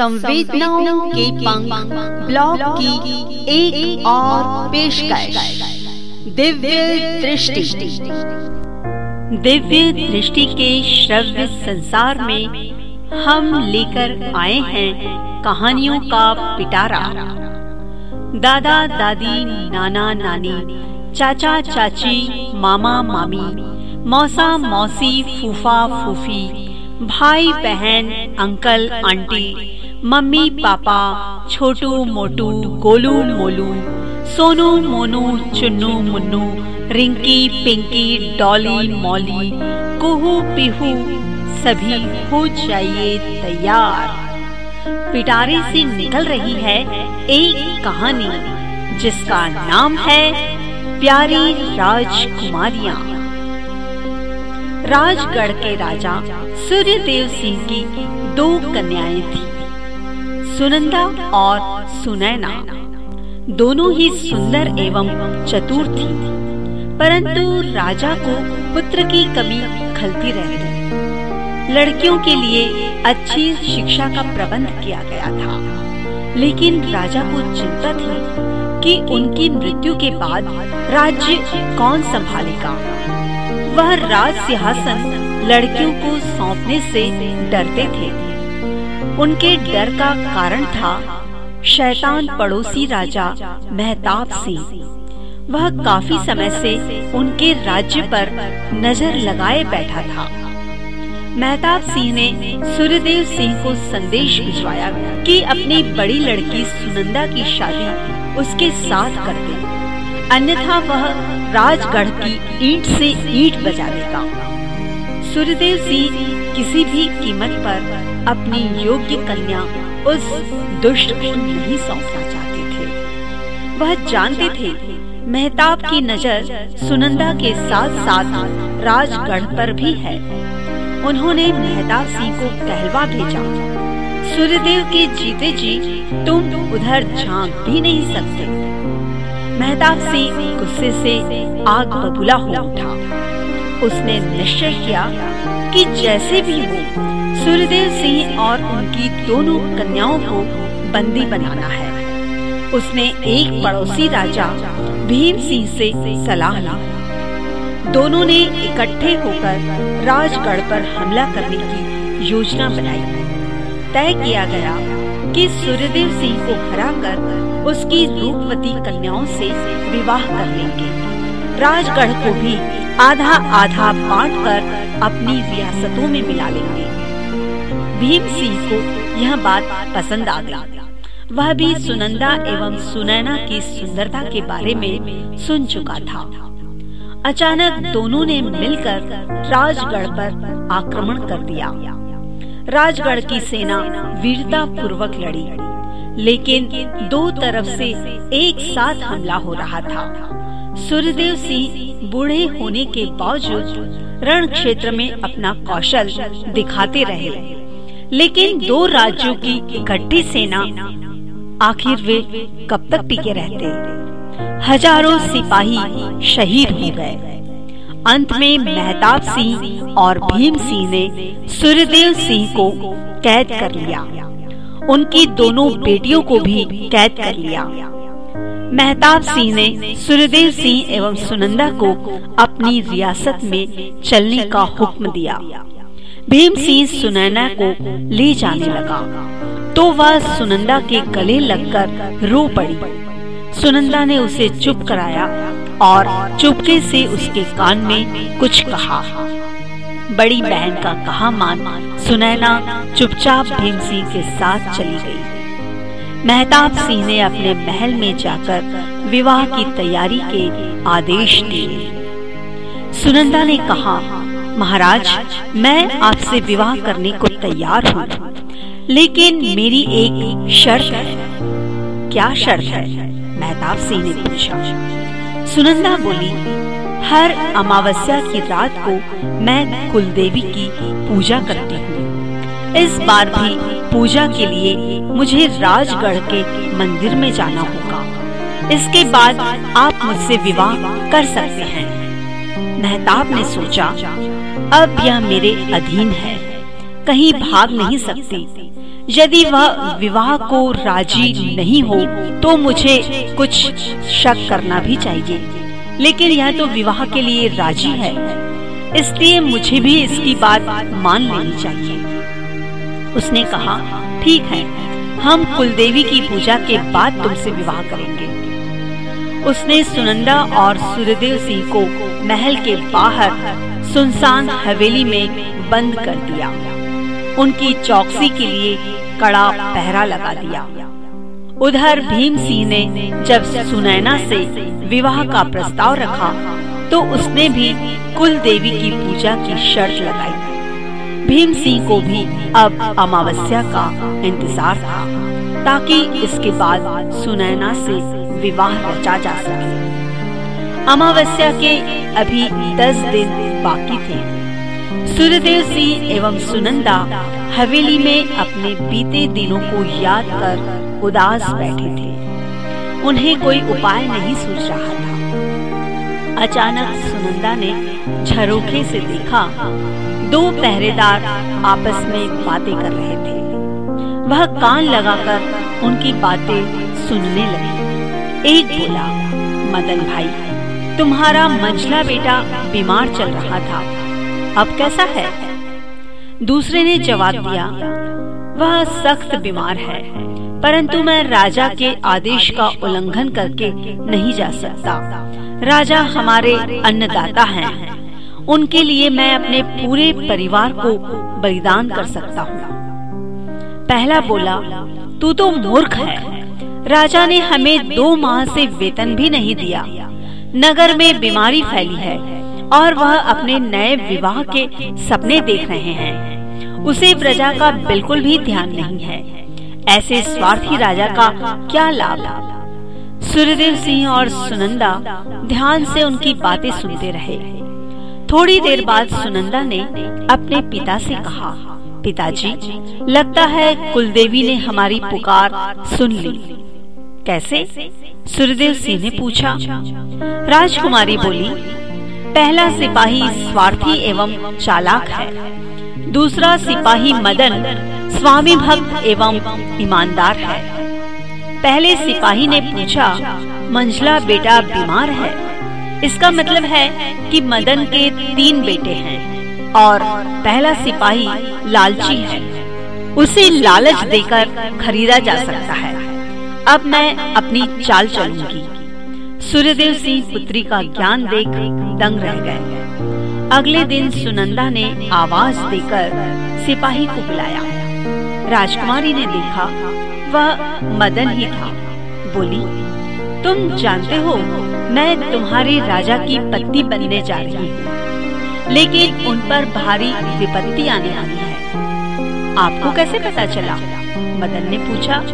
संवेदनाओं के पंख ब्लॉग की एक, एक और पेश दिव्य दृष्टि। दिव्य दृष्टि के श्रव्य संसार में हम लेकर आए हैं कहानियों का पिटारा। दादा दादी नाना नानी चाचा चाची मामा मामी मौसा मौसी फूफा फूफी भाई बहन अंकल आंटी मम्मी, पापा, छोटू, मोटू, गोलू, मोलू, सोनू, मोनू, चुन्नू, मुन्नू, रिंकी, पिंकी, डॉली, मौली, कुहू, पिहू, सभी हो जाइए तैयार पिटारे से निकल रही है एक कहानी, जिसका नाम है प्यारी राजकुमारियाँ राजगढ़ के राजा सूर्यदेव सिंह की दो कन्याएँ थीं। सुनंदा और सुनैना। दोनों ही सुंदर एवं चतुर थी, परंतु राजा को पुत्र की कमी खलती रहती। लड़कियों के लिए अच्छी शिक्षा का प्रबंध किया गया था, लेकिन राजा को चिंता थी कि उनकी मृत्यु के बाद राज्य कौन संभालेगा। वह राज सिंहासन लड़कियों को सौंपने से डरते थे। उनके डर का कारण था शैतान पड़ोसी राजा मेहताब सिंह। वह काफ़ी समय से उनके राज्य पर नज़र लगाए बैठा था। मेहताब सिंह ने सूर्यदेव सिंह को संदेश भिजवाया कि अपनी बड़ी लड़की सुनंदा की शादी उसके साथ कर दे। अन्यथा वह राजगढ़ की ईंट से ईंट बजा देगा सूर्यदेव सिंह किसी भी कीमत पर अपनी योग्य कन्या उस दुष्ट को नहीं सौंपना चाहते थे। वह जानते थे, मेहताब की नज़र सुनंदा के साथ साथ राजगढ़ पर भी है। उन्होंने मेहताब सिंह को कहलवा भेजा। सूर्यदेव के जीते जी तुम उधर झाँक भी नहीं सकते। मेहताब सिंह गुस्से से आग बबूला हो उठा। उसने निश्चय किया कि जैसे भी हो, सूर्यदेव सिंह और उनकी दोनों कन्याओं को बंदी बनाना है। उसने एक पड़ोसी राजा, भीम सिंह से सलाह ली। दोनों ने इकट्ठे होकर राजगढ़ पर हमला करने की योजना बनाई। तय किया गया कि सूर्यदेव सिंह को हराकर उसकी रूपवती कन्याओं से विवाह कर लेंगे। राजगढ़ को भी आधा आधा बांट कर अपनी रियासतों में मिला लेंगे। भीम सिंह को यह बात पसंद आ गई। वह भी सुनंदा एवं सुनैना की सुंदरता के बारे में सुन चुका था। अचानक दोनों ने मिलकर राजगढ़ पर आक्रमण कर दिया। राजगढ़ की सेना वीरता पूर्वक लड़ी, लेकिन दो तरफ़ से एक साथ हमला हो रहा था। सूर्यदेव सिंह बूढ़े होने के बावजूद रण क्षेत्र में अपना कौशल दिखाते रहे। लेकिन दो राज्यों की इकट्ठी सेना आखिर वे कब तक टिके रहते? हज़ारों सिपाही शहीद हो गए। अंत में मेहताब सिंह और भीम सिंह ने सूर्यदेव सिंह को कैद कर लिया। उनकी दोनों बेटियों को भी कैद कर लिया। मेहताब सिंह ने सूर्यदेव सिंह एवं सुनंदा को अपनी रियासत में चलने का हुक्म दिया। भीम सिंह सुनैना को ले जाने लगा। तो वह सुनंदा के गले लगकर रो पड़ी। सुनंदा ने उसे चुप कराया और चुपके से उसके कान में कुछ कहा। बड़ी बहन का कहा मान, सुनैना चुपचाप भीम सिंह के साथ चली गई। मेहताब सिंह ने अपने महल में जाकर विवाह की तैयारी के आदेश दिए। सुनंदा ने कहा, महाराज, मैं आपसे विवाह करने को तैयार हूँ, लेकिन मेरी एक शर्त है। क्या शर्त है? मेहताब सिंह ने पूछा। सुनंदा बोली, हर अमावस्या की रात को मैं कुलदेवी की पूजा करती हूँ। इस बार भी पूजा के लिए मुझे राजगढ़ के मंदिर में जाना होगा। इसके बाद आप मुझसे विवाह कर सकते हैं। मेहताब ने सोचा, अब यह मेरे अधीन है। कहीं भाग नहीं सकती। यदि वह विवाह को राज़ी नहीं हो तो मुझे कुछ शक करना भी चाहिए। लेकिन यह तो विवाह के लिए राज़ी है। इसलिए मुझे भी इसकी बात मान लेनी चाहिए। उसने कहा, ठीक है, हम कुलदेवी की पूजा के बाद तुमसे विवाह करेंगे। उसने सुनंदा और सूर्यदेव सिंह को महल के बाहर सुनसान हवेली में बंद कर दिया। उनकी चौकसी के लिए कड़ा पहरा लगा दिया। उधर भीम सिंह ने जब सुनैना से विवाह का प्रस्ताव रखा तो उसने भी कुल देवी की पूजा की शर्त लगाई। भीम सिंह को भी अब अमावस्या का इंतज़ार था, ताकि इसके बाद सुनैना से विवाह रचा जा सके। अमावस्या के अभी दस दिन बाकी थे। सूर्यदेव सिंह एवं सुनंदा हवेली में अपने बीते दिनों को याद कर उदास बैठे थे। उन्हें कोई उपाय नहीं सूझ रहा था। अचानक सुनंदा ने झरोखे से देखा, दो पहरेदार आपस में बातें कर रहे थे। वह कान लगाकर उनकी बातें सुनने लगी। एक बोला, मदन भाई, तुम्हारा मंझला बेटा बीमार चल रहा था। अब कैसा है? दूसरे ने जवाब दिया, वह सख्त बीमार है, परंतु मैं राजा के आदेश का उल्लंघन करके नहीं जा सकता। राजा हमारे अन्नदाता हैं। उनके लिए मैं अपने पूरे परिवार को बलिदान कर सकता हूँ। पहला बोला, तू तो मूर्ख है। राजा ने हमें दो माह से वेतन भी नहीं दिया। नगर में बीमारी फैली है और वह अपने नए विवाह के सपने देख रहे हैं। उसे प्रजा का बिल्कुल भी ध्यान नहीं है। ऐसे स्वार्थी राजा का क्या लाभ? सूर्यदेव सिंह और सुनंदा ध्यान से उनकी बातें सुनते रहे। थोड़ी देर बाद सुनंदा ने अपने पिता से कहा, पिताजी, लगता है कुलदेवी ने हमारी पुकार सुन ली। कैसे? सूर्यदेव सिंह ने पूछा। राजकुमारी बोली, पहला सिपाही स्वार्थी एवं चालाक है। दूसरा सिपाही मदन, स्वामी भक्त एवं ईमानदार है। पहले सिपाही ने पूछा, मंझला बेटा बीमार है? इसका मतलब है कि मदन के तीन बेटे हैं और पहला सिपाही लालची है। उसे लालच देकर खरीदा जा सकता है। अब मैं अपनी चाल चलूँगी। सूर्यदेव सिंह पुत्री का ज्ञान देख दंग रह गए। अगले दिन सुनंदा ने आवाज़ देकर सिपाही को बुलाया। राजकुमारी ने देखा वह मदन ही था। बोली, तुम जानते हो, मैं तुम्हारे राजा की पत्नी बनने जा रही हूँ। लेकिन उन पर भारी विपत्ति आने वाली है। आपको कैसे पता चला? मदन ने पूछा।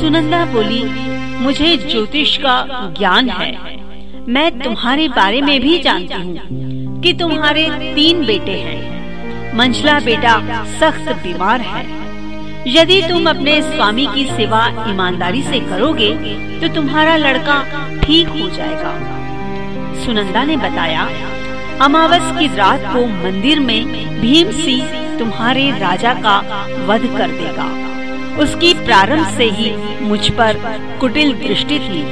सुनंदा बोली, मुझे ज्योतिष का ज्ञान है। मैं तुम्हारे बारे में भी जानती हूँ कि तुम्हारे तीन बेटे हैं। मंझला बेटा सख्त बीमार है। यदि तुम अपने स्वामी की सेवा ईमानदारी से करोगे तो तुम्हारा लड़का ठीक हो जाएगा। सुनंदा ने बताया, अमावस की रात को मंदिर में भीम सिंह तुम्हारे राजा का वध कर देगा। उसकी प्रारंभ से ही मुझ पर कुटिल दृष्टि थी।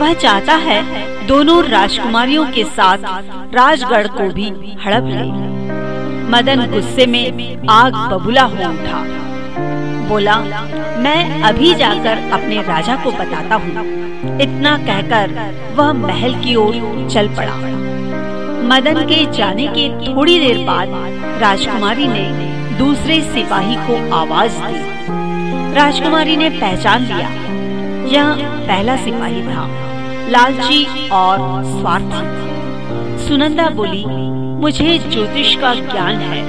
वह चाहता है दोनों राजकुमारियों के साथ राजगढ़ को भी हड़प ले। मदन गुस्से में आग बबूला हो उठा। बोला, मैं अभी जाकर अपने राजा को बताता हूँ। इतना कहकर वह महल की ओर चल पड़ा। मदन के जाने के थोड़ी देर बाद राजकुमारी ने दूसरे सिपाही को आवाज़ दी। राजकुमारी ने पहचान लिया, यह पहला सिपाही था, लालची और स्वार्थी। सुनंदा बोली, मुझे ज्योतिष का ज्ञान है।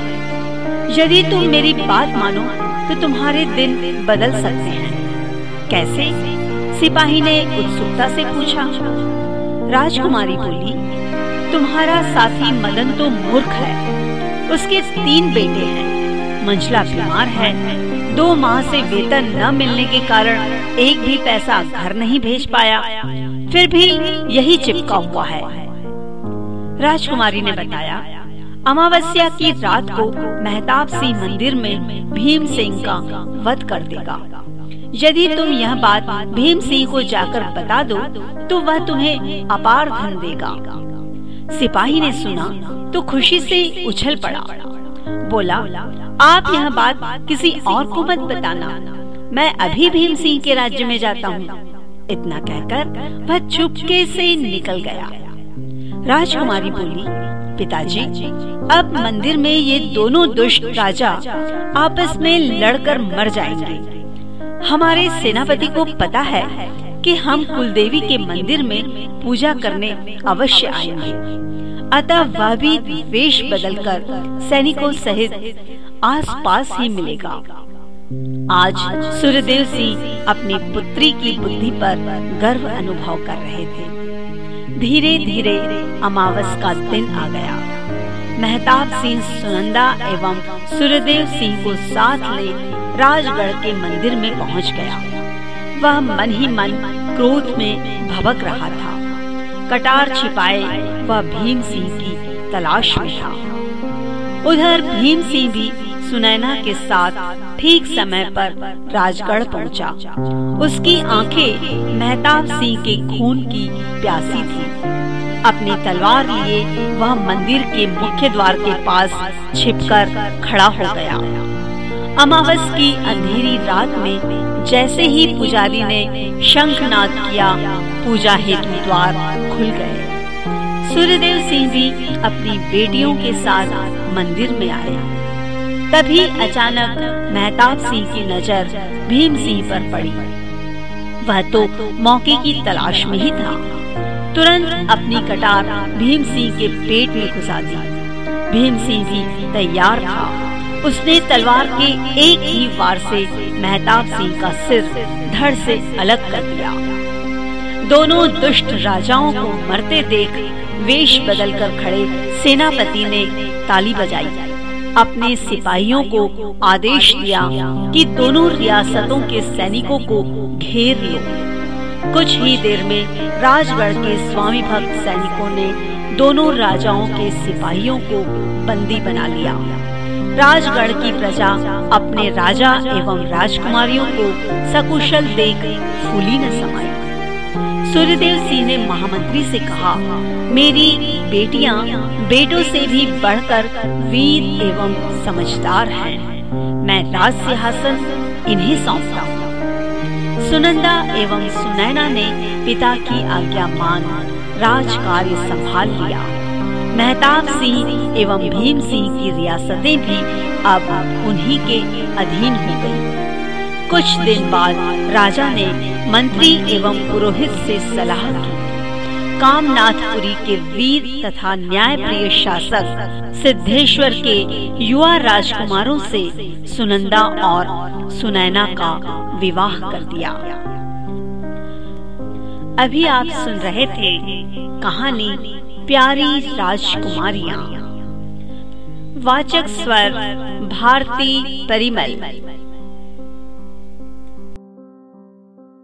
यदि तुम मेरी बात मानो तो तुम्हारे दिन बदल सकते हैं। कैसे? सिपाही ने उत्सुकता से पूछा। राजकुमारी बोली, तुम्हारा साथी मदन तो मूर्ख है। उसके तीन बेटे हैं। मंझला बीमार है। दो माह से वेतन न मिलने के कारण एक भी पैसा घर नहीं भेज पाया। फिर भी यही चिपका हुआ है। राजकुमारी ने बताया अमावस्या की रात को मेहताब सिंह मंदिर में भीम सिंह का वध कर देगा। यदि तुम यह बात भीम सिंह को जाकर बता दो तो वह तुम्हें अपार धन देगा। सिपाही ने सुना तो खुशी से उछल पड़ा। बोला, आप यह बात किसी और को मत बताना। मैं अभी भीम सिंह के राज्य में जाता हूँ। इतना कहकर वह चुपके से निकल गया। राजकुमारी बोली पिताजी, अब मंदिर में ये दोनों दुष्ट राजा आपस में लड़कर मर जाएँगे। हमारे सेनापति को पता है कि हम कुलदेवी के मंदिर में पूजा करने अवश्य आएँगे। अतः वह भी वेश बदलकर सैनिकों सहित आसपास ही मिलेगा। आज सूर्यदेव सिंह अपनी पुत्री की बुद्धि पर गर्व अनुभव कर रहे थे। धीरे धीरे अमावस का दिन आ गया। मेहताब सिंह सुनंदा एवं सूर्यदेव सिंह को साथ ले राजगढ़ के मंदिर में पहुँच गया। वह मन ही मन क्रोध में भबक रहा था। कटार छिपाए वह भीम सिंह की तलाश में था। उधर भीम सिंह भी सुनैना के साथ ठीक समय पर राजगढ़ पहुँचा। उसकी आँखें मेहताब सिंह के खून की प्यासी थी। अपनी तलवार लिए वह मंदिर के मुख्य द्वार के पास छिपकर खड़ा हो गया। अमावस की अंधेरी रात में जैसे ही पुजारी ने शंखनाद किया, पूजा हेतु द्वार खुल गए। सूर्यदेव सिंह भी अपनी बेटियों के साथ मंदिर में आया तभी अचानक मेहताब सिंह की नज़र भीम सिंह पर पड़ी। वह तो मौके की तलाश में ही था। तुरंत अपनी कटार भीम सिंह के पेट में घुसा दी भीम सिंह भी तैयार था। उसने तलवार के एक ही वार से मेहताब सिंह का सिर धड़ से अलग कर दिया। दोनों दुष्ट राजाओं को मरते देख वेश बदलकर खड़े सेनापति ने ताली बजाई। अपने सिपाहियों को आदेश दिया कि दोनों रियासतों के सैनिकों को घेर लो। कुछ ही देर में राजगढ़ के स्वामी भक्त सैनिकों ने दोनों राजाओं के सिपाहियों को बंदी बना लिया। राजगढ़ की प्रजा अपने राजा एवं राजकुमारियों को सकुशल देख फूली न समाई। सूर्यदेव सिंह ने महामंत्री से कहा, मेरी बेटियाँ बेटों से भी बढ़कर वीर एवं समझदार हैं। मैं राज सिंहासन इन्हें सौंपता हूँ सुनंदा एवं सुनैना ने पिता की आज्ञा मान राज कार्य संभाल लिया मेहताब सिंह एवं भीम सिंह की रियासतें भी अब उन्हीं के अधीन हो गई। कुछ दिन बाद राजा ने मंत्री एवं पुरोहित से सलाह की। कामनाथपुरी के वीर तथा न्याय प्रिय शासक सिद्धेश्वर के युवा राजकुमारों से सुनंदा और सुनैना का विवाह कर दिया। अभी आप सुन रहे थे कहानी प्यारी राजकुमारियाँ। वाचक स्वर भारती परिमल।